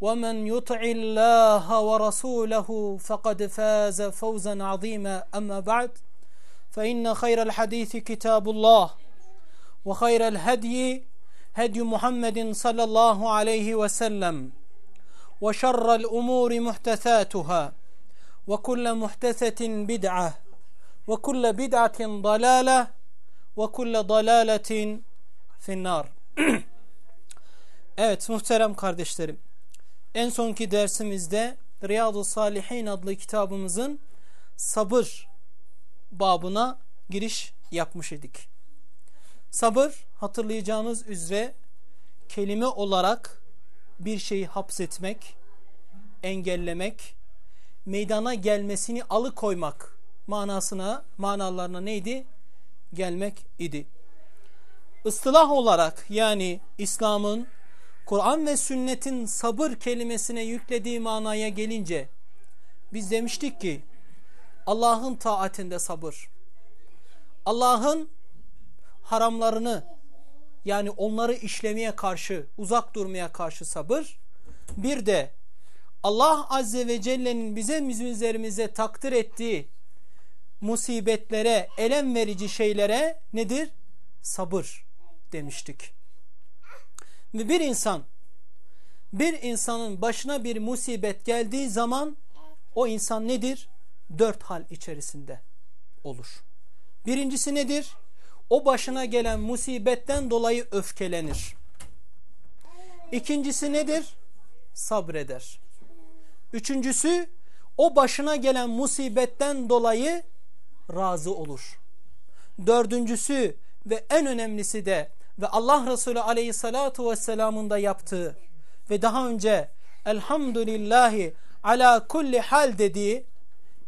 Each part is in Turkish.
ومن يطع الله ورسوله فقد فاز فوزا عظيما. أما بعد فإن خير الحديث كتاب الله وخير الهدي هدي محمد صلى الله عليه وسلم وشر الأمور محدثاتها وكل محدثة بدعة وكل بدعة ضلالة وكل ضلالة في النار. Evet muhterem kardeşlerim. En sonki dersimizde Riyadu Salihin adlı kitabımızın sabır babına giriş yapmış idik. Sabır hatırlayacağınız üzere kelime olarak bir şeyi hapsetmek, engellemek, meydana gelmesini alıkoymak manasına, manalarına neydi? Gelmek idi. Istılah olarak yani İslam'ın Kur'an ve sünnetin sabır kelimesine yüklediği manaya gelince biz demiştik ki Allah'ın taatinde sabır. Allah'ın haramlarını yani onları işlemeye karşı, uzak durmaya karşı sabır. Bir de Allah Azze ve Celle'nin bize üzerimize takdir ettiği musibetlere, elem verici şeylere nedir? Sabır demiştik. Ve bir insan bir insanın başına bir musibet geldiği zaman o insan nedir? Dört hal içerisinde olur. Birincisi nedir? O başına gelen musibetten dolayı öfkelenir. İkincisi nedir? Sabreder. Üçüncüsü o başına gelen musibetten dolayı razı olur. Dördüncüsü ve en önemlisi de ve Allah Resulü aleyhissalatu vesselamın da yaptığı ve daha önce elhamdülillahi ala kulli hal dediği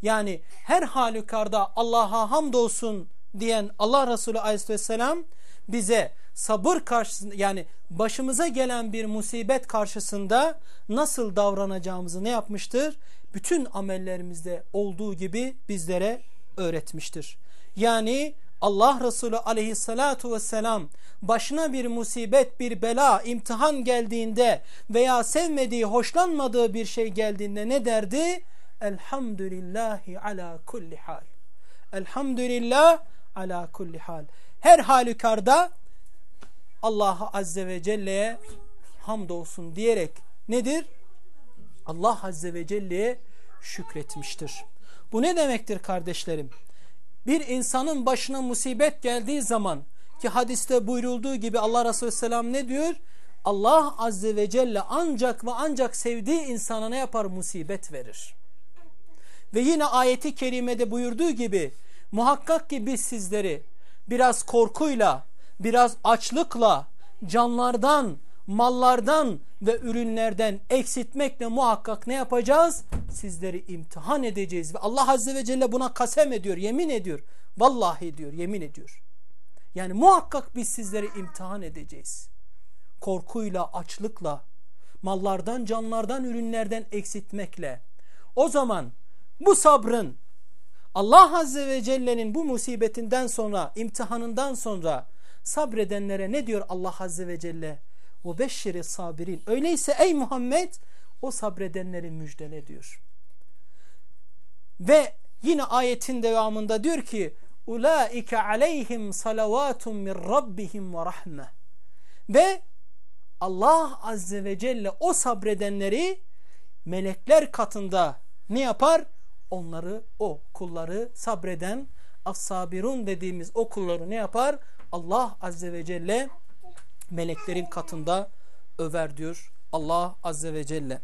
yani her halükarda Allah'a hamdolsun diyen Allah Resulü aleyhisselam bize sabır karşısında yani başımıza gelen bir musibet karşısında nasıl davranacağımızı ne yapmıştır? Bütün amellerimizde olduğu gibi bizlere öğretmiştir. Yani Allah Resulü aleyhissalatu vesselam başına bir musibet, bir bela, imtihan geldiğinde veya sevmediği, hoşlanmadığı bir şey geldiğinde ne derdi? Elhamdülillahi ala kulli hal. Elhamdülillah ala kulli hal. Her halükarda Allah'a Azze ve Celle'ye hamdolsun diyerek nedir? Allah Azze ve Celle'ye şükretmiştir. Bu ne demektir kardeşlerim? Bir insanın başına musibet geldiği zaman ki hadiste buyurulduğu gibi Allah Resulü Selam ne diyor? Allah Azze ve Celle ancak ve ancak sevdiği insana ne yapar? Musibet verir. Ve yine ayeti kerimede buyurduğu gibi muhakkak ki biz sizleri biraz korkuyla, biraz açlıkla, canlardan, mallardan ve ürünlerden eksiltmekle muhakkak ne yapacağız? Sizleri imtihan edeceğiz. Ve Allah Azze ve Celle buna kasem ediyor, yemin ediyor. Vallahi diyor, yemin ediyor. Yani muhakkak biz sizleri imtihan edeceğiz. Korkuyla, açlıkla, mallardan, canlardan, ürünlerden eksiltmekle. O zaman bu sabrın Allah Azze ve Celle'nin bu musibetinden sonra, imtihanından sonra sabredenlere ne diyor Allah Azze ve Celle? O beşşiri sabirin. Öyleyse ey Muhammed o sabredenleri müjdele diyor. Ve yine ayetin devamında diyor ki ulaike aleyhim salavatun min rabbihim ve. Ve Allah Azze ve Celle o sabredenleri melekler katında ne yapar? Onları, o kulları sabreden as-sabirun dediğimiz o kulları ne yapar? Allah Azze ve Celle meleklerin katında över diyor Allah Azze ve Celle.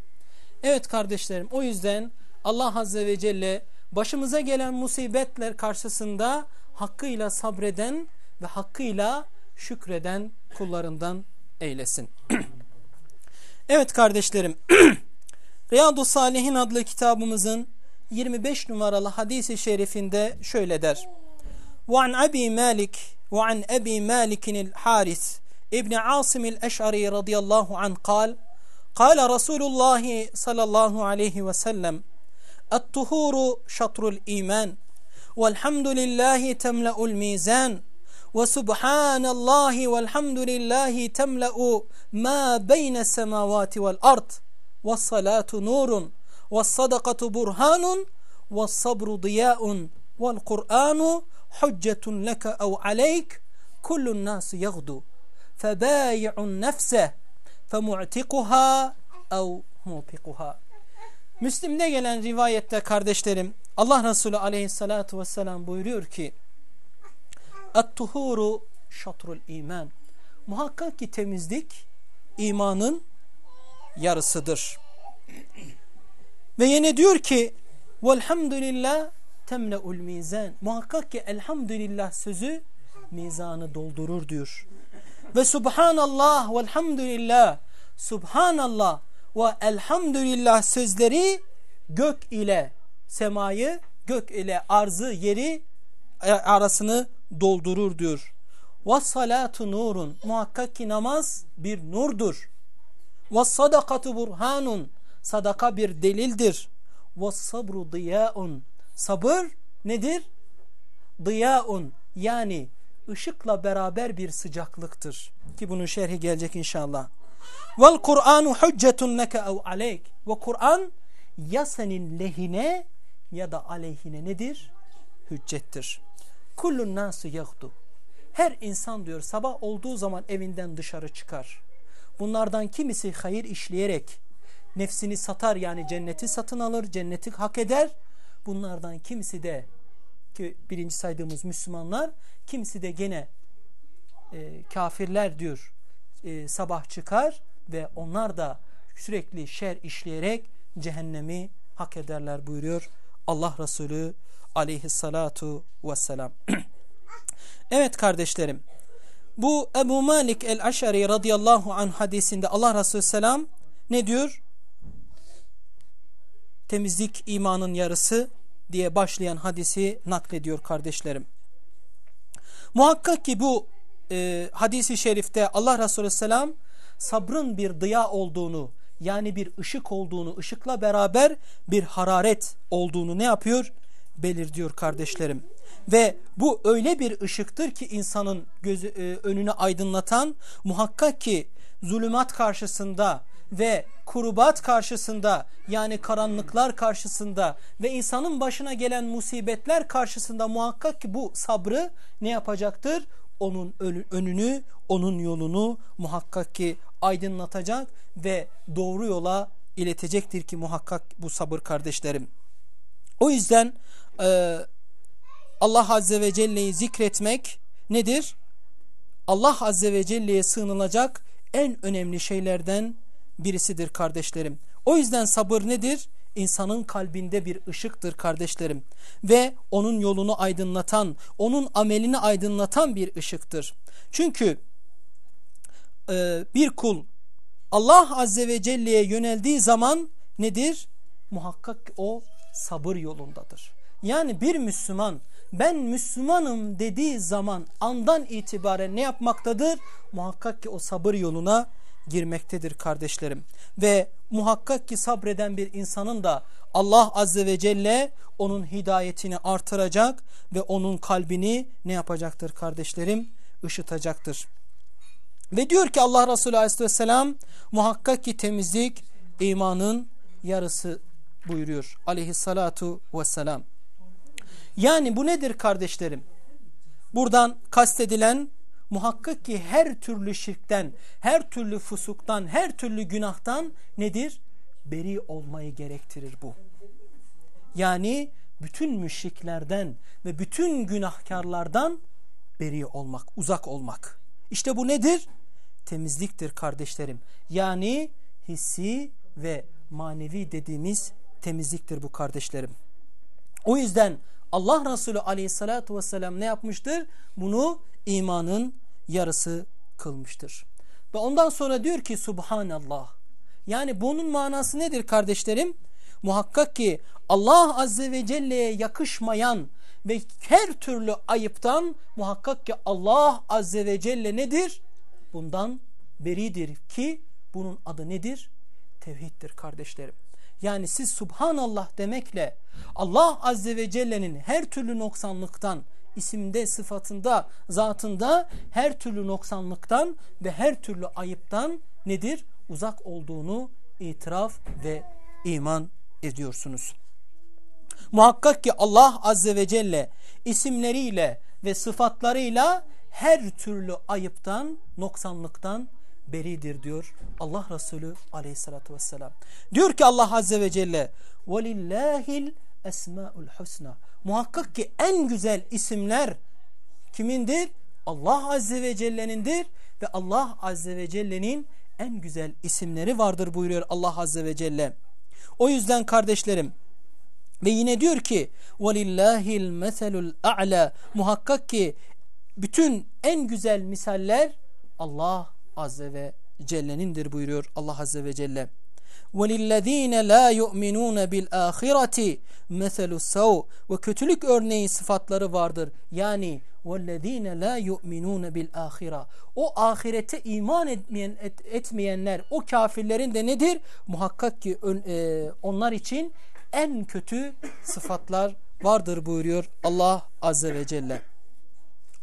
Evet kardeşlerim o yüzden Allah Azze ve Celle başımıza gelen musibetler karşısında hakkıyla sabreden ve hakkıyla şükreden kullarından eylesin. evet kardeşlerim Riyadu Salihin adlı kitabımızın 25 numaralı hadisi şerifinde şöyle der. وعن أبي مالك وعن أبي مالك الحارث ابن عاصم الأشعري رضي الله عنه قال قال رسول الله صلى الله عليه وسلم الطهور شطر الإيمان والحمد لله تملأ الميزان وسبحان الله والحمد لله تملأ ما بين السماوات والأرض والصلاة نور والصدقة برهان والصبر ضياء والقرآن حجة لك أو عليك كل الناس يغدو. فبايع نفسه فمعتقها أو موبقها Müslim'de gelen rivayette kardeşlerim Allah Resulü aleyhissalatu vesselam buyuruyor ki At-tuhuru şatrul iman Muhakkak ki temizlik imanın yarısıdır. Ve yine diyor ki Velhamdülillah temle'ul mizan. Muhakkak ki elhamdülillah sözü mizanı doldurur diyor. Ve subhanallah velhamdülillah subhanallah ve elhamdülillah sözleri gök ile semayı, gök ile arzı, yeri arasını doldurur diyor. Ve salatu nurun. Muhakkak ki namaz bir nurdur. Ve sadakatu burhanun. Sadaka bir delildir. Ve sabru diyaun. Sabır nedir? Diyaun yani ışıkla beraber bir sıcaklıktır. Ki bunun şerhi gelecek inşallah. Vel Kur'anu hüccetun leke ev aleyk. Ve Kur'an ya senin lehine ya da aleyhine nedir? Hüccettir. Kullun nasu yagdu. Her insan diyor sabah olduğu zaman evinden dışarı çıkar. Bunlardan kimisi hayır işleyerek nefsini satar yani cenneti satın alır, cenneti hak eder. Bunlardan kimisi de ki birinci saydığımız Müslümanlar, kimisi de gene e, kafirler diyor e, sabah çıkar ve onlar da sürekli şer işleyerek cehennemi hak ederler buyuruyor Allah Resulü aleyhissalatu vesselam. evet kardeşlerim bu Ebu Malik el-Aşari radıyallahu anh hadisinde Allah Resulü selam ne diyor? Temizlik imanın yarısı diye başlayan hadisi naklediyor kardeşlerim. Muhakkak ki bu e, hadisi şerifte Allah Resulü selam sabrın bir dıya olduğunu yani bir ışık olduğunu, ışıkla beraber bir hararet olduğunu ne yapıyor? Belirtiyor kardeşlerim. Ve bu öyle bir ışıktır ki insanın gözü, e, önünü aydınlatan muhakkak ki zulümat karşısında ve kurubat karşısında yani karanlıklar karşısında ve insanın başına gelen musibetler karşısında muhakkak ki bu sabrı ne yapacaktır? Onun önünü, onun yolunu muhakkak ki aydınlatacak ve doğru yola iletecektir ki muhakkak bu sabır kardeşlerim. O yüzden e, Allah Azze ve Celle'yi zikretmek nedir? Allah Azze ve Celle'ye sığınılacak en önemli şeylerden birisidir kardeşlerim. O yüzden sabır nedir? İnsanın kalbinde bir ışıktır kardeşlerim. Ve onun yolunu aydınlatan, onun amelini aydınlatan bir ışıktır. Çünkü e, bir kul Allah Azze ve Celle'ye yöneldiği zaman nedir? Muhakkak o sabır yolundadır. Yani bir Müslüman ben Müslümanım dediği zaman andan itibaren ne yapmaktadır? Muhakkak ki o sabır yoluna girmektedir kardeşlerim. Ve muhakkak ki sabreden bir insanın da Allah Azze ve Celle onun hidayetini artıracak ve onun kalbini ne yapacaktır kardeşlerim? Işıtacaktır. Ve diyor ki Allah Resulü Aleyhisselam muhakkak ki temizlik imanın yarısı buyuruyor aleyhissalatu vesselam. Yani bu nedir kardeşlerim? Buradan kastedilen muhakkak ki her türlü şirkten, her türlü fusuktan, her türlü günahtan nedir? Beri olmayı gerektirir bu. Yani bütün müşriklerden ve bütün günahkarlardan beri olmak, uzak olmak. İşte bu nedir? Temizliktir kardeşlerim. Yani hissi ve manevi dediğimiz temizliktir bu kardeşlerim. O yüzden Allah Resulü aleyhissalatu vesselam ne yapmıştır? Bunu imanın yarısı kılmıştır. Ve ondan sonra diyor ki Subhanallah. Yani bunun manası nedir kardeşlerim? Muhakkak ki Allah Azze ve Celle'ye yakışmayan ve her türlü ayıptan muhakkak ki Allah Azze ve Celle nedir? Bundan beridir ki bunun adı nedir? Tevhiddir kardeşlerim. Yani siz Subhanallah demekle Allah Azze ve Celle'nin her türlü noksanlıktan, isimde, sıfatında, zatında her türlü noksanlıktan ve her türlü ayıptan nedir? Uzak olduğunu itiraf ve iman ediyorsunuz. Muhakkak ki Allah Azze ve Celle isimleriyle ve sıfatlarıyla her türlü ayıptan, noksanlıktan beridir diyor Allah Resulü aleyhissalatü vesselam. Diyor ki Allah Azze ve Celle وَلِلَّهِ esmaul husna. Muhakkak ki en güzel isimler kimindir? Allah Azze ve Celle'nindir ve Allah Azze ve Celle'nin en güzel isimleri vardır buyuruyor Allah Azze ve Celle. O yüzden kardeşlerim ve yine diyor ki وَلِلَّهِ الْمَثَلُ الْاَعْلَى Muhakkak ki bütün en güzel misaller Allah Azze ve Celle'nindir buyuruyor Allah Azze ve Celle. وَلِلَّذ۪ينَ لَا يُؤْمِنُونَ بِالْآخِرَةِ مَثَلُ السَّوْ Ve kötülük örneği sıfatları vardır. Yani وَالَّذ۪ينَ لَا يُؤْمِنُونَ بِالْآخِرَةِ O ahirete iman etmeyen, et, etmeyenler, o kafirlerin de nedir? Muhakkak ki e, onlar için en kötü sıfatlar vardır buyuruyor Allah Azze ve Celle.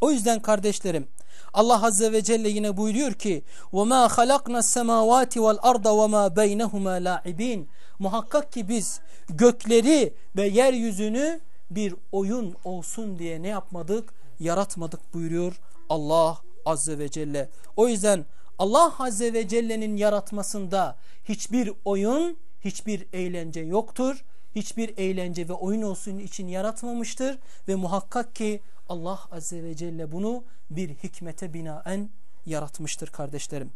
O yüzden kardeşlerim Allah Azze ve Celle yine buyuruyor ki وَمَا خَلَقْنَا السَّمَاوَاتِ وَالْأَرْضَ وَمَا بَيْنَهُمَا لَاعِبِينَ Muhakkak ki biz gökleri ve yeryüzünü bir oyun olsun diye ne yapmadık? Yaratmadık buyuruyor Allah Azze ve Celle. O yüzden Allah Azze ve Celle'nin yaratmasında hiçbir oyun, hiçbir eğlence yoktur. Hiçbir eğlence ve oyun olsun için yaratmamıştır ve muhakkak ki Allah Azze ve Celle bunu bir hikmete binaen yaratmıştır kardeşlerim.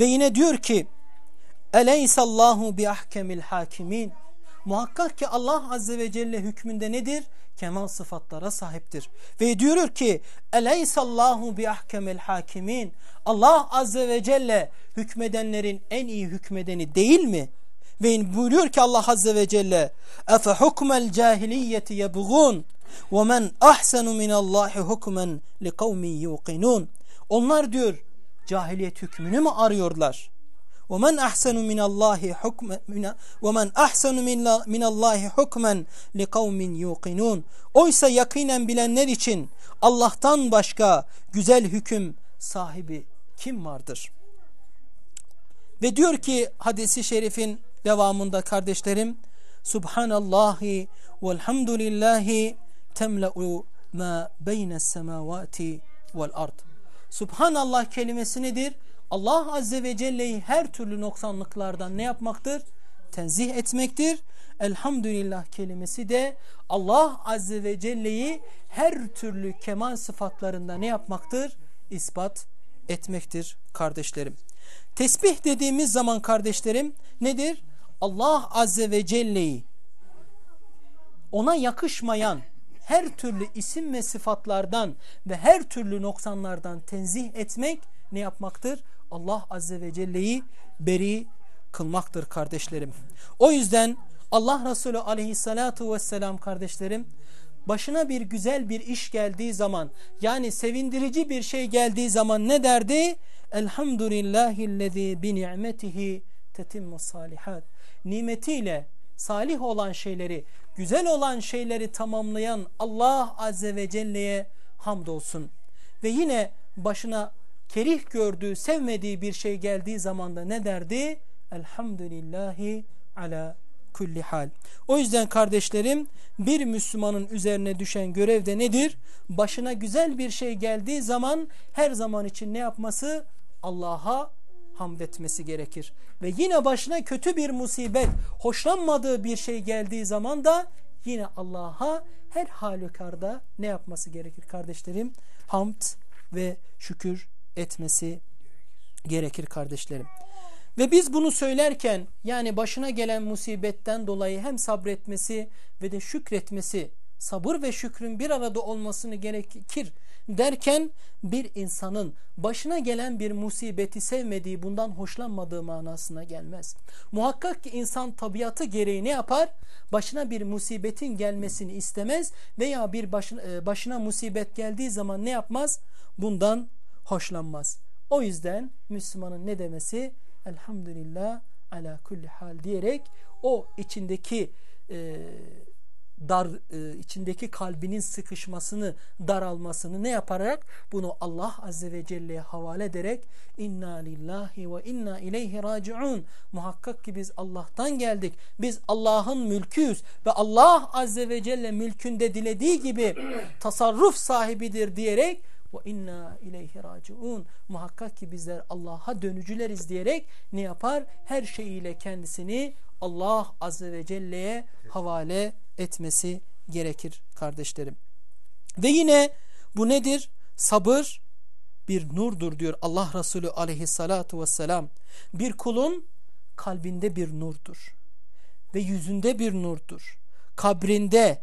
Ve yine diyor ki Eleysallahu bi ahkemil hakimin Muhakkak ki Allah Azze ve Celle hükmünde nedir? Kemal sıfatlara sahiptir. Ve diyor ki Eleysallahu bi ahkemil hakimin Allah Azze ve Celle hükmedenlerin en iyi hükmedeni değil mi? Ve buyuruyor ki Allah Azze ve Celle Efe hukmel cahiliyeti yebğun وَمَنْ أَحْسَنُ مِنَ اللّٰهِ حُكْمًا لِقَوْمٍ يُوقِنُونَ Onlar diyor cahiliyet hükmünü mü arıyorlar? وَمَنْ أَحْسَنُ مِنَ اللّٰهِ حُكْمًا وَمَنْ أَحْسَنُ مِنَ اللّٰهِ حُكْمًا لِقَوْمٍ يُوقِنُونَ Oysa yakinen bilenler için Allah'tan başka güzel hüküm sahibi kim vardır? Ve diyor ki hadisi şerifin devamında kardeşlerim Subhanallahi velhamdülillahi temle'u ma beynes semavati vel ard. Subhanallah kelimesi nedir? Allah Azze ve Celle'yi her türlü noksanlıklardan ne yapmaktır? Tenzih etmektir. Elhamdülillah kelimesi de Allah Azze ve Celle'yi her türlü kemal sıfatlarında ne yapmaktır? İspat etmektir kardeşlerim. Tesbih dediğimiz zaman kardeşlerim nedir? Allah Azze ve Celle'yi ona yakışmayan her türlü isim ve sıfatlardan ve her türlü noksanlardan tenzih etmek ne yapmaktır? Allah Azze ve Celle'yi beri kılmaktır kardeşlerim. O yüzden Allah Resulü aleyhissalatu vesselam kardeşlerim başına bir güzel bir iş geldiği zaman yani sevindirici bir şey geldiği zaman ne derdi? Elhamdülillahillezî bi ni'metihi tetimmu salihat. Nimetiyle salih olan şeyleri, güzel olan şeyleri tamamlayan Allah Azze ve Celle'ye hamdolsun. Ve yine başına kerih gördüğü, sevmediği bir şey geldiği zaman da ne derdi? Elhamdülillahi ala kulli hal. O yüzden kardeşlerim bir Müslümanın üzerine düşen görev de nedir? Başına güzel bir şey geldiği zaman her zaman için ne yapması? Allah'a hamd etmesi gerekir. Ve yine başına kötü bir musibet, hoşlanmadığı bir şey geldiği zaman da yine Allah'a her halükarda ne yapması gerekir kardeşlerim? Hamd ve şükür etmesi gerekir kardeşlerim. Ve biz bunu söylerken yani başına gelen musibetten dolayı hem sabretmesi ve de şükretmesi, sabır ve şükrün bir arada olmasını gerekir derken bir insanın başına gelen bir musibeti sevmediği, bundan hoşlanmadığı manasına gelmez. Muhakkak ki insan tabiatı gereği ne yapar? Başına bir musibetin gelmesini istemez veya bir başına, e, başına musibet geldiği zaman ne yapmaz? Bundan hoşlanmaz. O yüzden Müslümanın ne demesi? Elhamdülillah ala kulli hal diyerek o içindeki e, dar e, içindeki kalbinin sıkışmasını, daralmasını ne yaparak bunu Allah azze ve celle'ye havale ederek inna lillahi ve inna ileyhi raciun. Muhakkak ki biz Allah'tan geldik. Biz Allah'ın mülküyüz ve Allah azze ve celle mülkünde dilediği gibi tasarruf sahibidir diyerek ve inna ileyhi raciun. Muhakkak ki bizler Allah'a dönücüleriz diyerek ne yapar? Her şeyiyle kendisini Allah azze ve celle'ye havale etmesi gerekir kardeşlerim. Ve yine bu nedir? Sabır bir nurdur diyor Allah Resulü aleyhissalatu vesselam. Bir kulun kalbinde bir nurdur. Ve yüzünde bir nurdur. Kabrinde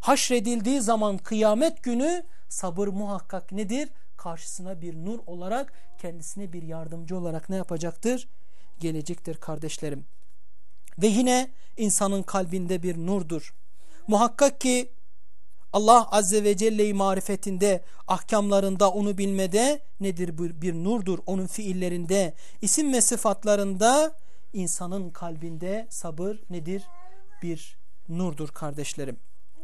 haşredildiği zaman kıyamet günü sabır muhakkak nedir? Karşısına bir nur olarak kendisine bir yardımcı olarak ne yapacaktır? Gelecektir kardeşlerim. Ve yine insanın kalbinde bir nurdur. Muhakkak ki Allah Azze ve Celle'yi marifetinde, ahkamlarında, onu bilmede nedir bir, nurdur. Onun fiillerinde, isim ve sıfatlarında insanın kalbinde sabır nedir? Bir nurdur kardeşlerim.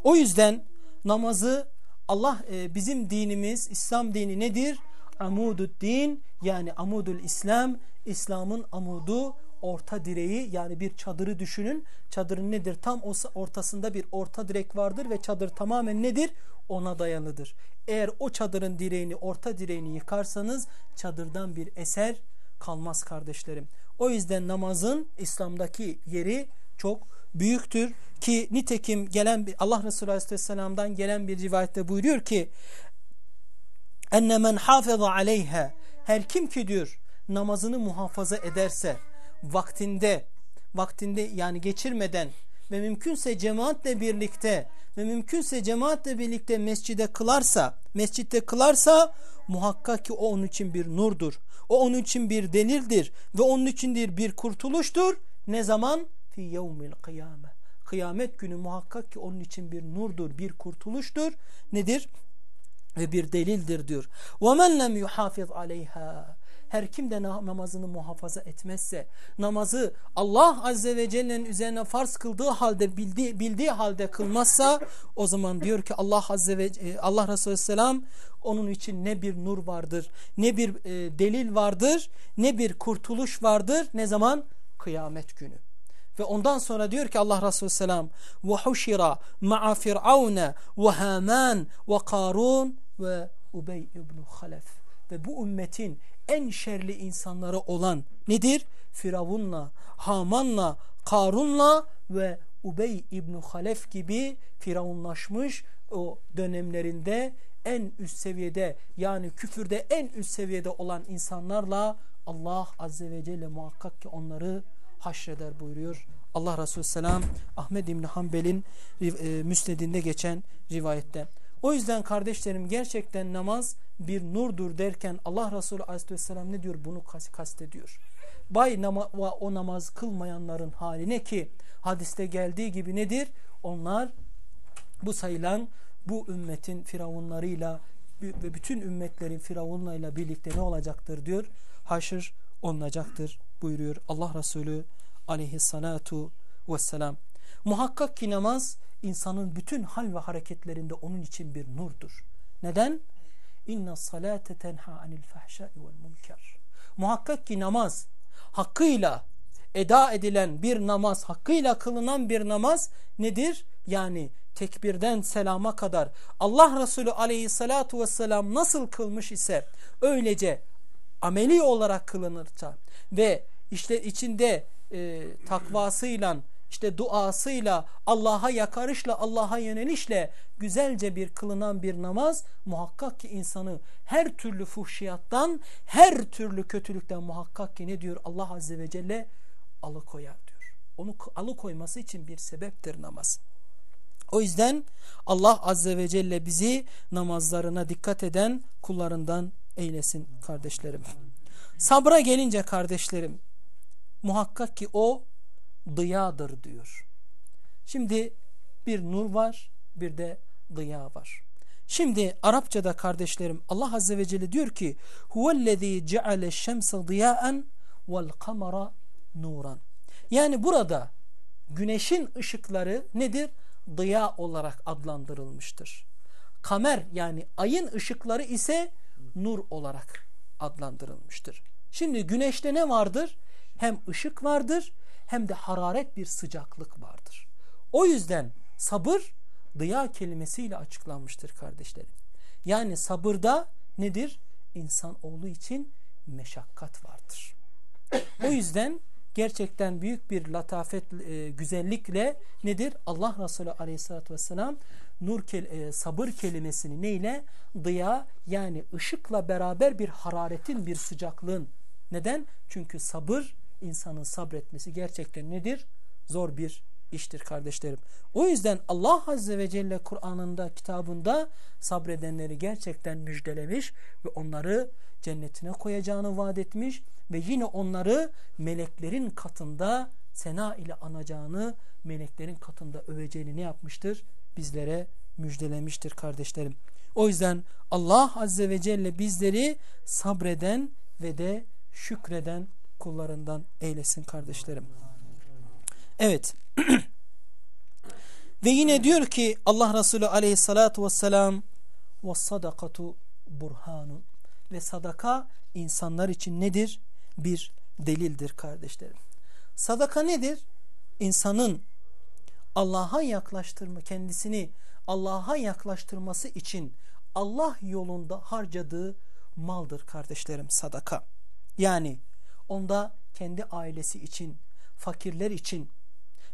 O yüzden namazı Allah e, bizim dinimiz, İslam dini nedir? Amudud din yani amudul İslam, İslam'ın amudu orta direği yani bir çadırı düşünün. Çadırın nedir? Tam ortasında bir orta direk vardır ve çadır tamamen nedir? Ona dayalıdır. Eğer o çadırın direğini, orta direğini yıkarsanız çadırdan bir eser kalmaz kardeşlerim. O yüzden namazın İslam'daki yeri çok büyüktür ki nitekim gelen bir Allah Resulü Aleyhisselam'dan gelen bir rivayette buyuruyor ki enne men hafıza aleyha her kim ki diyor namazını muhafaza ederse vaktinde vaktinde yani geçirmeden ve mümkünse cemaatle birlikte ve mümkünse cemaatle birlikte mescide kılarsa mescitte kılarsa muhakkak ki o onun için bir nurdur. O onun için bir delildir ve onun içindir bir kurtuluştur. Ne zaman? Fi yevmil kıyame. Kıyamet günü muhakkak ki onun için bir nurdur, bir kurtuluştur. Nedir? Ve bir delildir diyor. وَمَنْ لَمْ يُحَافِظْ عَلَيْهَا her kim de namazını muhafaza etmezse, namazı Allah Azze ve Celle'nin üzerine farz kıldığı halde, bildiği, bildiği halde kılmazsa, o zaman diyor ki Allah Azze ve e, Allah Resulü Selam onun için ne bir nur vardır, ne bir e, delil vardır, ne bir kurtuluş vardır. Ne zaman? Kıyamet günü. Ve ondan sonra diyor ki Allah Resulü Selam firavune ve haman ve karun ve Ubey ibn Halef ve bu ümmetin en şerli insanları olan nedir? Firavunla, Haman'la, Karun'la ve Ubey İbn Halef gibi firavunlaşmış o dönemlerinde en üst seviyede yani küfürde en üst seviyede olan insanlarla Allah Azze ve Celle muhakkak ki onları haşreder buyuruyor. Allah Resulü Selam Ahmed İbni Hanbel'in e, müsnedinde geçen rivayette. O yüzden kardeşlerim gerçekten namaz bir nurdur derken Allah Resulü Aleyhisselam ne diyor? Bunu kastediyor. Bay nama, o namaz kılmayanların haline ki hadiste geldiği gibi nedir? Onlar bu sayılan bu ümmetin firavunlarıyla ve bütün ümmetlerin firavunlarıyla birlikte ne olacaktır diyor. Haşır olunacaktır buyuruyor Allah Resulü aleyhissalatu vesselam. Muhakkak ki namaz insanın bütün hal ve hareketlerinde onun için bir nurdur. Neden? İnna salate tenha anil fahşai vel munkar. Muhakkak ki namaz hakkıyla eda edilen bir namaz, hakkıyla kılınan bir namaz nedir? Yani tekbirden selama kadar Allah Resulü aleyhissalatu vesselam nasıl kılmış ise öylece ameli olarak kılınırsa ve işte içinde e, takvasıyla işte duasıyla Allah'a yakarışla Allah'a yönelişle güzelce bir kılınan bir namaz muhakkak ki insanı her türlü fuhşiyattan her türlü kötülükten muhakkak ki ne diyor Allah Azze ve Celle alıkoyar diyor. Onu alıkoyması için bir sebeptir namaz. O yüzden Allah Azze ve Celle bizi namazlarına dikkat eden kullarından eylesin kardeşlerim. Sabra gelince kardeşlerim muhakkak ki o dıyadır diyor. Şimdi bir nur var bir de dıya var. Şimdi Arapçada kardeşlerim Allah Azze ve Celle diyor ki huvellezî ceale şemse diyaen vel kamera nuran. Yani burada güneşin ışıkları nedir? Dıya olarak adlandırılmıştır. Kamer yani ayın ışıkları ise nur olarak adlandırılmıştır. Şimdi güneşte ne vardır? Hem ışık vardır hem de hararet bir sıcaklık vardır. O yüzden sabır dıya kelimesiyle açıklanmıştır kardeşlerim. Yani sabırda nedir? İnsan oğlu için meşakkat vardır. O yüzden gerçekten büyük bir latafet, e, güzellikle nedir? Allah Resulü aleyhissalatü vesselam nur kel e, sabır kelimesini neyle? Dıya yani ışıkla beraber bir hararetin, bir sıcaklığın. Neden? Çünkü sabır insanın sabretmesi gerçekten nedir? Zor bir iştir kardeşlerim. O yüzden Allah Azze ve Celle Kur'an'ında, kitabında sabredenleri gerçekten müjdelemiş ve onları cennetine koyacağını vaat etmiş ve yine onları meleklerin katında sena ile anacağını, meleklerin katında öveceğini ne yapmıştır? Bizlere müjdelemiştir kardeşlerim. O yüzden Allah Azze ve Celle bizleri sabreden ve de şükreden kullarından eylesin kardeşlerim. Evet. ve yine diyor ki Allah Resulü aleyhissalatu vesselam ve sadakatu burhanun ve sadaka insanlar için nedir? Bir delildir kardeşlerim. Sadaka nedir? İnsanın Allah'a yaklaştırma kendisini Allah'a yaklaştırması için Allah yolunda harcadığı maldır kardeşlerim sadaka. Yani onda kendi ailesi için, fakirler için,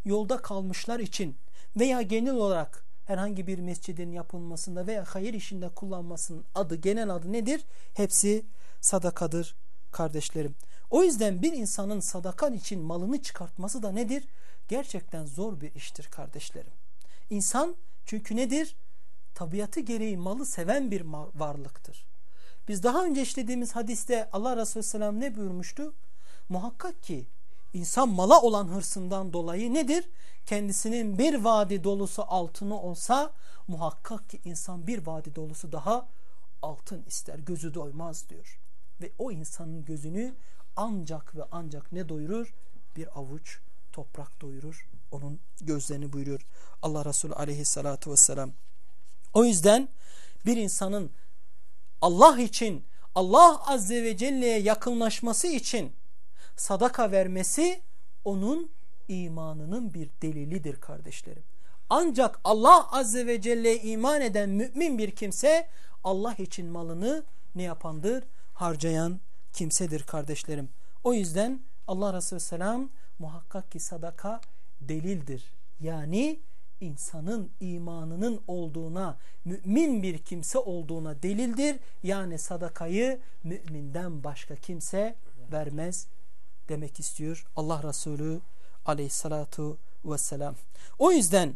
yolda kalmışlar için veya genel olarak herhangi bir mescidin yapılmasında veya hayır işinde kullanmasının adı, genel adı nedir? Hepsi sadakadır kardeşlerim. O yüzden bir insanın sadakan için malını çıkartması da nedir? Gerçekten zor bir iştir kardeşlerim. İnsan çünkü nedir? Tabiatı gereği malı seven bir varlıktır. Biz daha önce işlediğimiz hadiste Allah Resulü Selam ne buyurmuştu? Muhakkak ki insan mala olan hırsından dolayı nedir? Kendisinin bir vadi dolusu altını olsa muhakkak ki insan bir vadi dolusu daha altın ister. Gözü doymaz diyor. Ve o insanın gözünü ancak ve ancak ne doyurur? Bir avuç toprak doyurur. Onun gözlerini buyuruyor Allah Resulü aleyhissalatu vesselam. O yüzden bir insanın Allah için Allah Azze ve Celle'ye yakınlaşması için sadaka vermesi onun imanının bir delilidir kardeşlerim. Ancak Allah Azze ve Celle'ye iman eden mümin bir kimse Allah için malını ne yapandır? Harcayan kimsedir kardeşlerim. O yüzden Allah Resulü Selam muhakkak ki sadaka delildir. Yani insanın imanının olduğuna, mümin bir kimse olduğuna delildir. Yani sadakayı müminden başka kimse vermez demek istiyor Allah Resulü aleyhissalatu vesselam. O yüzden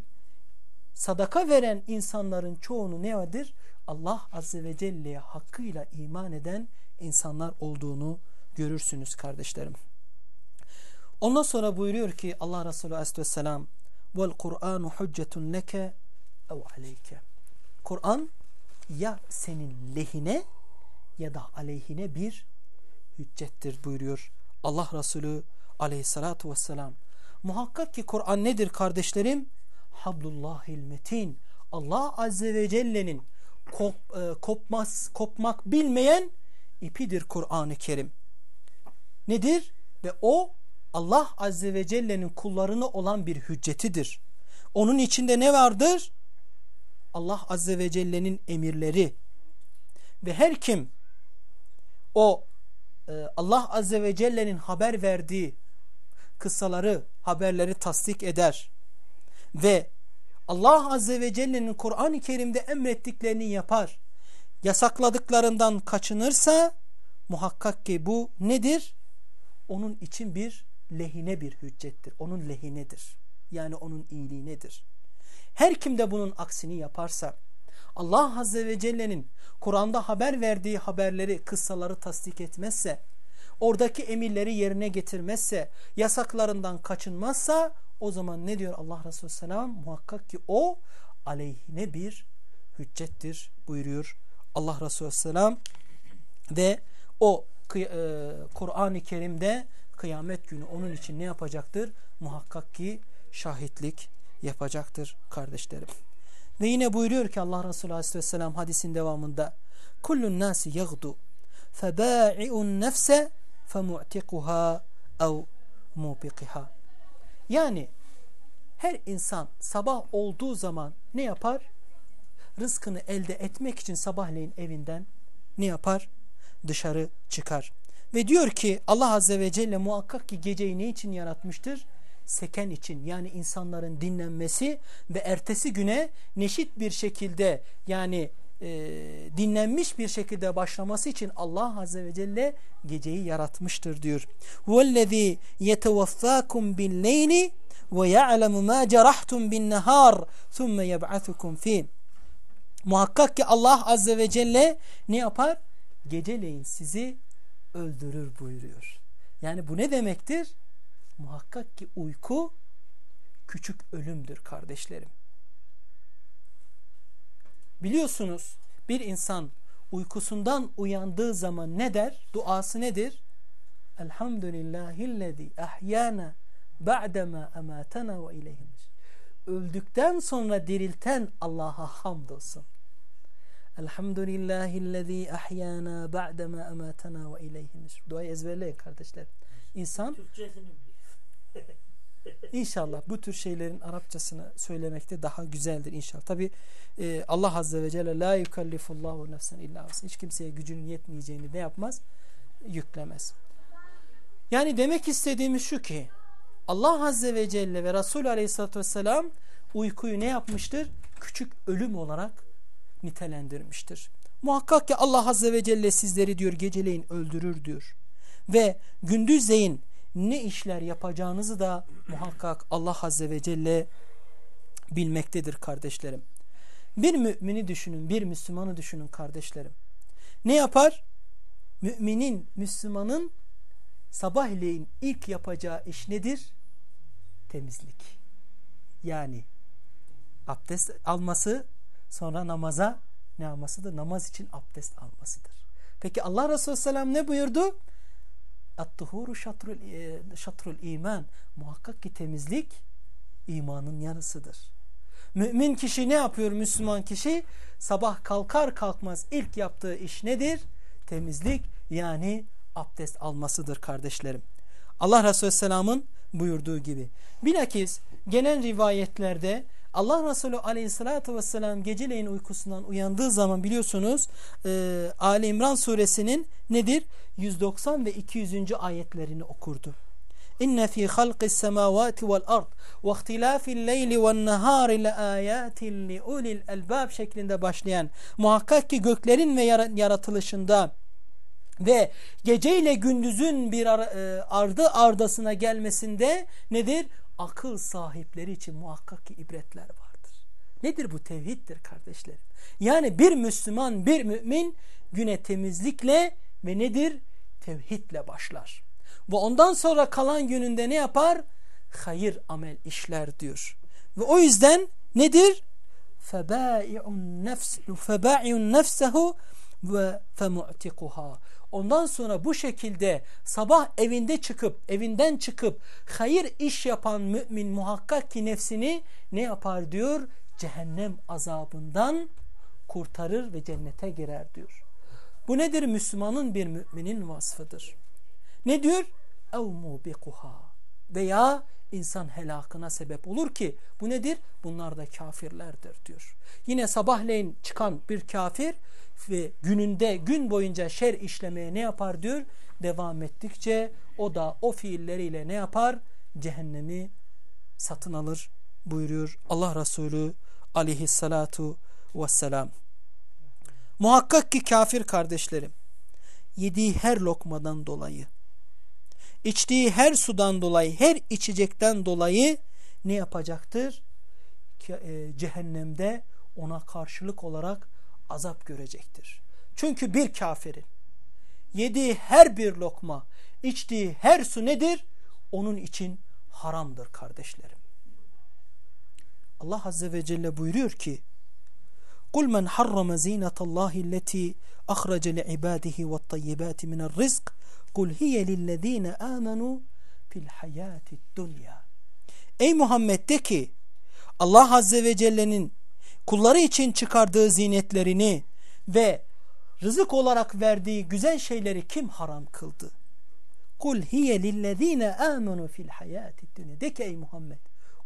sadaka veren insanların çoğunu nedir? Allah Azze ve Celle'ye hakkıyla iman eden insanlar olduğunu görürsünüz kardeşlerim. Ondan sonra buyuruyor ki Allah Resulü Aleyhisselam vel Kur'anu hüccetun leke ev aleyke. Kur'an ya senin lehine ya da aleyhine bir hüccettir buyuruyor Allah Resulü aleyhissalatu vesselam. Muhakkak ki Kur'an nedir kardeşlerim? Hablullahil metin. Allah Azze ve Celle'nin kop, e, kopmaz, kopmak bilmeyen ipidir Kur'an-ı Kerim. Nedir? Ve o Allah Azze ve Celle'nin kullarına olan bir hüccetidir. Onun içinde ne vardır? Allah Azze ve Celle'nin emirleri. Ve her kim o Allah Azze ve Celle'nin haber verdiği kıssaları, haberleri tasdik eder ve Allah Azze ve Celle'nin Kur'an-ı Kerim'de emrettiklerini yapar, yasakladıklarından kaçınırsa muhakkak ki bu nedir? Onun için bir lehine bir hüccettir. Onun lehinedir. Yani onun iyiliğinedir. Her kim de bunun aksini yaparsa Allah Azze ve Celle'nin Kur'an'da haber verdiği haberleri, kıssaları tasdik etmezse, oradaki emirleri yerine getirmezse, yasaklarından kaçınmazsa o zaman ne diyor Allah Resulü Selam? Muhakkak ki o aleyhine bir hüccettir buyuruyor Allah Resulü Selam ve o e, Kur'an-ı Kerim'de kıyamet günü onun için ne yapacaktır? Muhakkak ki şahitlik yapacaktır kardeşlerim. Ve yine buyuruyor ki Allah Resulü Aleyhisselam hadisin devamında Kullun nasi yagdu febâ'i'un nefse femu'tikuha ev mubiqiha Yani her insan sabah olduğu zaman ne yapar? Rızkını elde etmek için sabahleyin evinden ne yapar? Dışarı çıkar. Ve diyor ki Allah Azze ve Celle muhakkak ki geceyi ne için yaratmıştır? Seken için yani insanların dinlenmesi ve ertesi güne neşit bir şekilde yani e, dinlenmiş bir şekilde başlaması için Allah Azze ve Celle geceyi yaratmıştır diyor. وَالَّذ۪ي يَتَوَفَّاكُمْ بِالْلَيْلِ وَيَعْلَمُ مَا جَرَحْتُمْ بِالنَّهَارِ ثُمَّ يَبْعَثُكُمْ ف۪ي Muhakkak ki Allah Azze ve Celle ne yapar? Geceleyin sizi öldürür buyuruyor. Yani bu ne demektir? Muhakkak ki uyku küçük ölümdür kardeşlerim. Biliyorsunuz bir insan uykusundan uyandığı zaman ne der? Duası nedir? Elhamdülillahillezî ahyana ba'dema ematena ve ileyhimiz. Öldükten sonra dirilten Allah'a hamdolsun. Elhamdülillahillezî ahyana ba'dema ematena ve ileyhimiz. Duayı ezberleyin kardeşler. İnsan İnşallah bu tür şeylerin Arapçasını söylemekte daha güzeldir inşallah. Tabi e, Allah Azze ve Celle la yukallifullahu nefsen illa Hiç kimseye gücünün yetmeyeceğini ne yapmaz? Yüklemez. Yani demek istediğimiz şu ki Allah Azze ve Celle ve Resul Aleyhisselatü Vesselam uykuyu ne yapmıştır? Küçük ölüm olarak nitelendirmiştir. Muhakkak ki Allah Azze ve Celle sizleri diyor geceleyin öldürür diyor. Ve gündüzleyin ne işler yapacağınızı da muhakkak Allah Azze ve Celle bilmektedir kardeşlerim. Bir mümini düşünün, bir Müslümanı düşünün kardeşlerim. Ne yapar? Müminin, Müslümanın sabahleyin ilk yapacağı iş nedir? Temizlik. Yani abdest alması, sonra namaza ne almasıdır? Namaz için abdest almasıdır. Peki Allah Resulü Selam ne buyurdu? At-tuhuru şatrul, e, şatrul iman. Muhakkak ki temizlik imanın yarısıdır. Mümin kişi ne yapıyor Müslüman kişi? Sabah kalkar kalkmaz ilk yaptığı iş nedir? Temizlik yani abdest almasıdır kardeşlerim. Allah Resulü Selam'ın buyurduğu gibi. Bilakis genel rivayetlerde Allah Resulü aleyhissalatü vesselam geceleyin uykusundan uyandığı zaman biliyorsunuz e, Ali İmran suresinin nedir? 190 ve 200. ayetlerini okurdu. İnne fi halqis semavati vel ard ve ihtilafil leyli ven nahari le ayatin li ulil elbab şeklinde başlayan muhakkak ki göklerin ve yaratılışında ve gece ile gündüzün bir e, ardı ardasına gelmesinde nedir? Akıl sahipleri için muhakkak ki ibretler vardır. Nedir bu tevhiddir kardeşlerim? Yani bir Müslüman, bir mümin güne temizlikle ve nedir? Tevhidle başlar. Ve ondan sonra kalan gününde ne yapar? Hayır amel işler diyor. Ve o yüzden nedir? febâi'un nefsehu ve femu'tikuha. Ondan sonra bu şekilde sabah evinde çıkıp evinden çıkıp hayır iş yapan mümin muhakkak ki nefsini ne yapar diyor? Cehennem azabından kurtarır ve cennete girer diyor. Bu nedir? Müslümanın bir müminin vasfıdır. Ne diyor? ev mubikuha veya insan helakına sebep olur ki bu nedir? Bunlar da kafirlerdir diyor. Yine sabahleyin çıkan bir kafir ve gününde gün boyunca şer işlemeye ne yapar diyor? Devam ettikçe o da o fiilleriyle ne yapar? Cehennemi satın alır buyuruyor Allah Resulü aleyhissalatu vesselam. Muhakkak ki kafir kardeşlerim yediği her lokmadan dolayı içtiği her sudan dolayı, her içecekten dolayı ne yapacaktır? E, cehennemde ona karşılık olarak azap görecektir. Çünkü bir kafirin yediği her bir lokma, içtiği her su nedir? Onun için haramdır kardeşlerim. Allah Azze ve Celle buyuruyor ki قُلْ مَنْ حَرَّمَ زِينَةَ اللّٰهِ الَّتِي أَخْرَجَ لِعِبَادِهِ وَالطَّيِّبَاتِ مِنَ الرِّزْقِ Kul hiye lillezine amenu fil hayati dunya. Ey Muhammed de ki Allah Azze ve Celle'nin kulları için çıkardığı zinetlerini ve rızık olarak verdiği güzel şeyleri kim haram kıldı? Kul hiye lillezine amenu fil hayati dunya. De ki ey Muhammed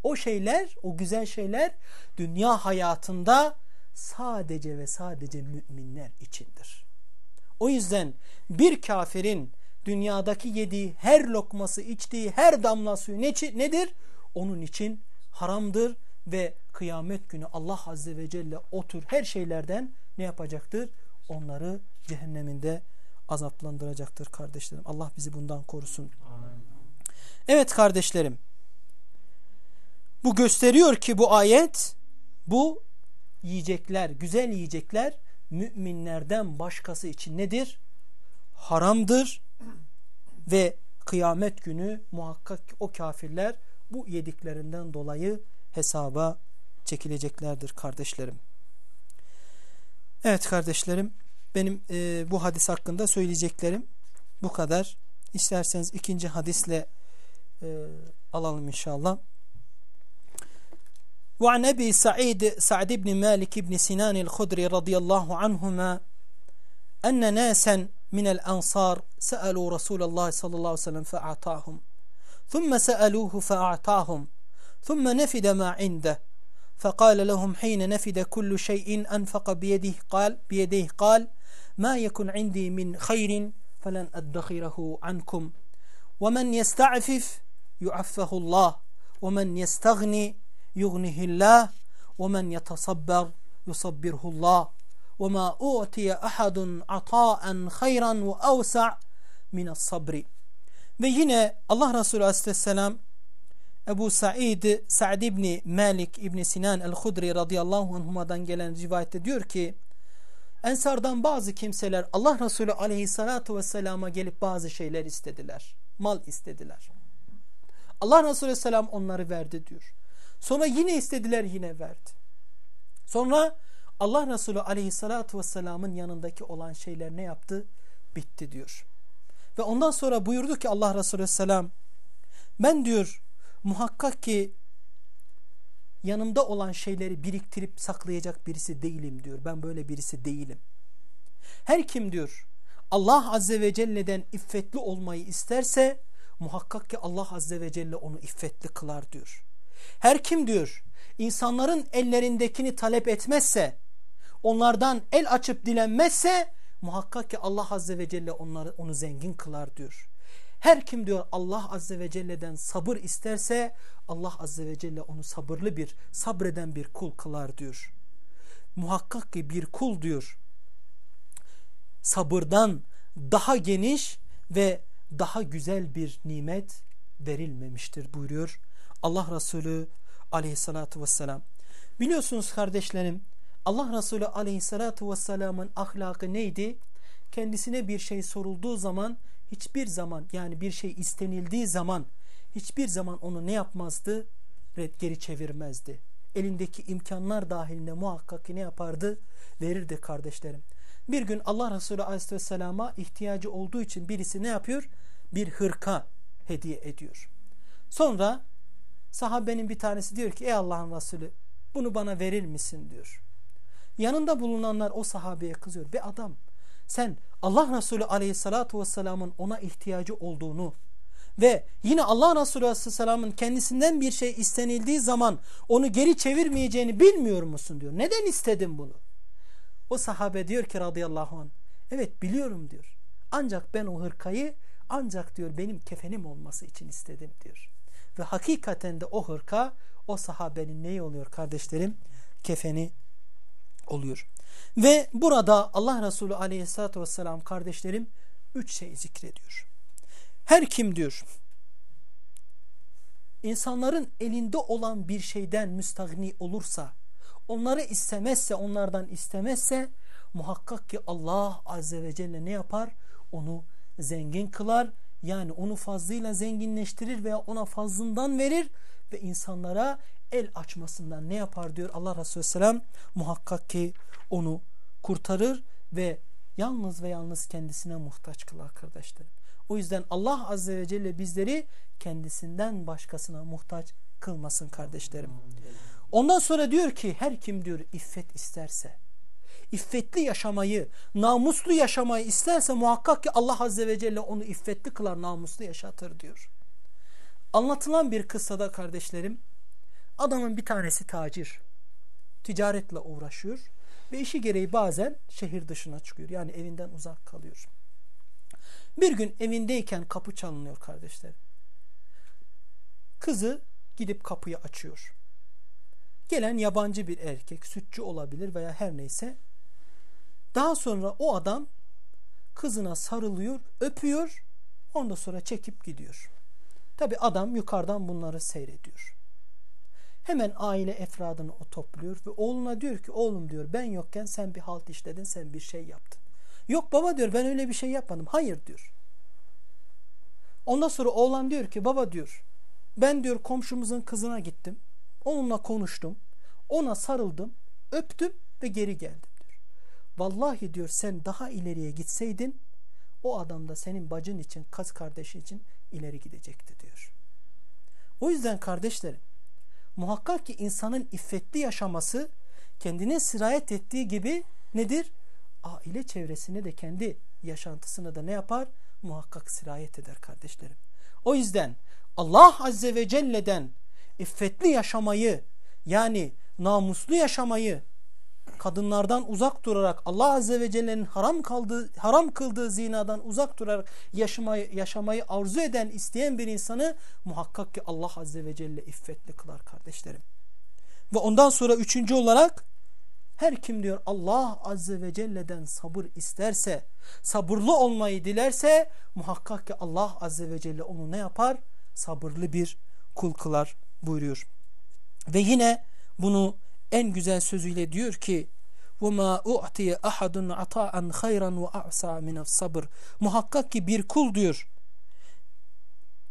o şeyler, o güzel şeyler dünya hayatında sadece ve sadece müminler içindir. O yüzden bir kafirin dünyadaki yediği her lokması, içtiği her damla suyu ne, nedir? Onun için haramdır ve kıyamet günü Allah Azze ve Celle o tür her şeylerden ne yapacaktır? Onları cehenneminde azaplandıracaktır kardeşlerim. Allah bizi bundan korusun. Amin. Evet kardeşlerim. Bu gösteriyor ki bu ayet bu yiyecekler, güzel yiyecekler müminlerden başkası için nedir? Haramdır ve kıyamet günü muhakkak o kafirler bu yediklerinden dolayı hesaba çekileceklerdir kardeşlerim. Evet kardeşlerim benim e, bu hadis hakkında söyleyeceklerim bu kadar. İsterseniz ikinci hadisle e, alalım inşallah. وعن أبي سعيد سعد بن مالك بن سنان الخدري رضي الله عنهما أن ناسا من الأنصار سألوا رسول الله صلى الله عليه وسلم فأعطاهم ثم سألوه فأعطاهم ثم نفد ما عنده. فقال لهم حين نفد كل شيء أنفق بيده قال بيديه قال ما يكن عندي من خير فلن أدخره عنكم. ومن يستعفف يعفه الله ومن يستغني يغنه الله ومن يتصبر يصبره الله. وَمَا اُعْتِيَ اَحَدٌ عَطَاءً خَيْرًا وَاَوْسَعْ مِنَ الصَّبْرِ. Ve yine Allah Resulü Aleyhisselam Ebu Said Sa'd ibn Malik ibn Sinan el-Hudri radıyallahu anhuma'dan gelen rivayette diyor ki Ensardan bazı kimseler Allah Resulü aleyhissalatu vesselama gelip bazı şeyler istediler. Mal istediler. Allah Resulü selam onları verdi diyor. Sonra yine istediler yine verdi. Sonra Allah Resulü aleyhissalatü vesselamın yanındaki olan şeyler ne yaptı? Bitti diyor. Ve ondan sonra buyurdu ki Allah Resulü selam ben diyor muhakkak ki yanımda olan şeyleri biriktirip saklayacak birisi değilim diyor. Ben böyle birisi değilim. Her kim diyor Allah Azze ve Celle'den iffetli olmayı isterse muhakkak ki Allah Azze ve Celle onu iffetli kılar diyor. Her kim diyor insanların ellerindekini talep etmezse onlardan el açıp dilenmezse muhakkak ki Allah Azze ve Celle onları onu zengin kılar diyor. Her kim diyor Allah Azze ve Celle'den sabır isterse Allah Azze ve Celle onu sabırlı bir, sabreden bir kul kılar diyor. Muhakkak ki bir kul diyor sabırdan daha geniş ve daha güzel bir nimet verilmemiştir buyuruyor Allah Resulü aleyhissalatü vesselam. Biliyorsunuz kardeşlerim Allah Resulü aleyhissalatu vesselamın ahlakı neydi? Kendisine bir şey sorulduğu zaman hiçbir zaman yani bir şey istenildiği zaman hiçbir zaman onu ne yapmazdı? Red geri çevirmezdi. elindeki imkanlar dahilinde muhakkak ne yapardı? Verirdi kardeşlerim. Bir gün Allah Resulü Aleyhisselam'a ihtiyacı olduğu için birisi ne yapıyor? Bir hırka hediye ediyor. Sonra sahabenin bir tanesi diyor ki ey Allah'ın Resulü bunu bana verir misin diyor. Yanında bulunanlar o sahabeye kızıyor. Be adam sen Allah Resulü Aleyhisselatü Vesselam'ın ona ihtiyacı olduğunu ve yine Allah Resulü Aleyhisselam'ın kendisinden bir şey istenildiği zaman onu geri çevirmeyeceğini bilmiyor musun diyor. Neden istedin bunu? O sahabe diyor ki radıyallahu anh evet biliyorum diyor. Ancak ben o hırkayı ancak diyor benim kefenim olması için istedim diyor. Ve hakikaten de o hırka o sahabenin neyi oluyor kardeşlerim? Kefeni oluyor. Ve burada Allah Resulü aleyhissalatü vesselam kardeşlerim üç şey zikrediyor. Her kim diyor insanların elinde olan bir şeyden müstahni olursa onları istemezse onlardan istemezse muhakkak ki Allah azze ve celle ne yapar? Onu zengin kılar yani onu fazlıyla zenginleştirir veya ona fazlından verir ve insanlara el açmasından ne yapar diyor Allah Resulü Selam muhakkak ki onu kurtarır ve yalnız ve yalnız kendisine muhtaç kılar kardeşlerim. O yüzden Allah Azze ve Celle bizleri kendisinden başkasına muhtaç kılmasın kardeşlerim. Ondan sonra diyor ki her kim diyor iffet isterse, iffetli yaşamayı, namuslu yaşamayı isterse muhakkak ki Allah Azze ve Celle onu iffetli kılar, namuslu yaşatır diyor. Anlatılan bir kıssada kardeşlerim, adamın bir tanesi tacir, ticaretle uğraşıyor ve işi gereği bazen şehir dışına çıkıyor. Yani evinden uzak kalıyor. Bir gün evindeyken kapı çalınıyor kardeşlerim. Kızı gidip kapıyı açıyor. Gelen yabancı bir erkek, sütçü olabilir veya her neyse. Daha sonra o adam kızına sarılıyor, öpüyor, ondan sonra çekip gidiyor. Tabi adam yukarıdan bunları seyrediyor. Hemen aile efradını o topluyor ve oğluna diyor ki oğlum diyor ben yokken sen bir halt işledin, sen bir şey yaptın. Yok baba diyor ben öyle bir şey yapmadım. Hayır diyor. Ondan sonra oğlan diyor ki baba diyor ben diyor komşumuzun kızına gittim. Onunla konuştum. Ona sarıldım. Öptüm ve geri geldim diyor. Vallahi diyor sen daha ileriye gitseydin o adam da senin bacın için, kız kardeşi için ileri gidecekti diyor. O yüzden kardeşlerim muhakkak ki insanın iffetli yaşaması kendine sirayet ettiği gibi nedir? Aile çevresine de kendi yaşantısına da ne yapar? Muhakkak sirayet eder kardeşlerim. O yüzden Allah Azze ve Celle'den iffetli yaşamayı yani namuslu yaşamayı kadınlardan uzak durarak Allah Azze ve Celle'nin haram kaldığı, haram kıldığı zinadan uzak durarak yaşamayı, yaşamayı arzu eden, isteyen bir insanı muhakkak ki Allah Azze ve Celle iffetli kılar kardeşlerim. Ve ondan sonra üçüncü olarak her kim diyor Allah Azze ve Celle'den sabır isterse, sabırlı olmayı dilerse muhakkak ki Allah Azze ve Celle onu ne yapar? Sabırlı bir kul kılar buyuruyor. Ve yine bunu en güzel sözüyle diyor ki وَمَا اُعْتِيَ اَحَدٌ عَطَاءً خَيْرًا وَاَعْسَى مِنَ الصَّبْرِ Muhakkak ki bir kul diyor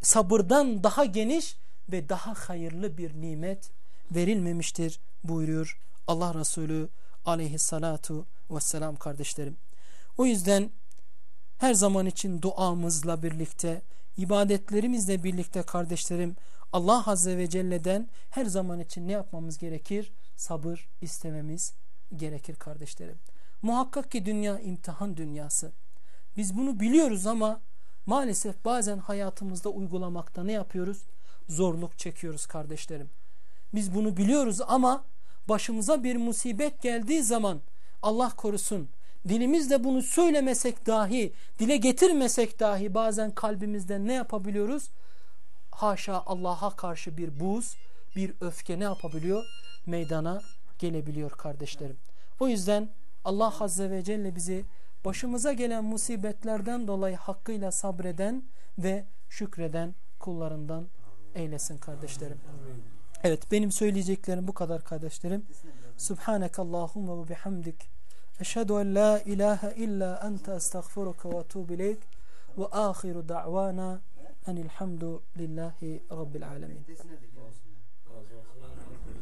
sabırdan daha geniş ve daha hayırlı bir nimet verilmemiştir buyuruyor Allah Resulü aleyhissalatu vesselam kardeşlerim. O yüzden her zaman için duamızla birlikte, ibadetlerimizle birlikte kardeşlerim Allah Azze ve Celle'den her zaman için ne yapmamız gerekir? Sabır istememiz gerekir kardeşlerim. Muhakkak ki dünya imtihan dünyası. Biz bunu biliyoruz ama maalesef bazen hayatımızda uygulamakta ne yapıyoruz? Zorluk çekiyoruz kardeşlerim. Biz bunu biliyoruz ama başımıza bir musibet geldiği zaman Allah korusun dilimizle bunu söylemesek dahi dile getirmesek dahi bazen kalbimizden ne yapabiliyoruz? Haşa Allah'a karşı bir buz bir öfke ne yapabiliyor? Meydana gelebiliyor kardeşlerim. O yüzden Allah Azze ve Celle bizi başımıza gelen musibetlerden dolayı hakkıyla sabreden ve şükreden kullarından eylesin kardeşlerim. Evet benim söyleyeceklerim bu kadar kardeşlerim. Subhaneke Allahumma ve bihamdik. Eşhedü en la ilahe illa ente estağfiruke ve etubu ileyk. Ve ahiru da'vana enilhamdu lillahi rabbil alemin.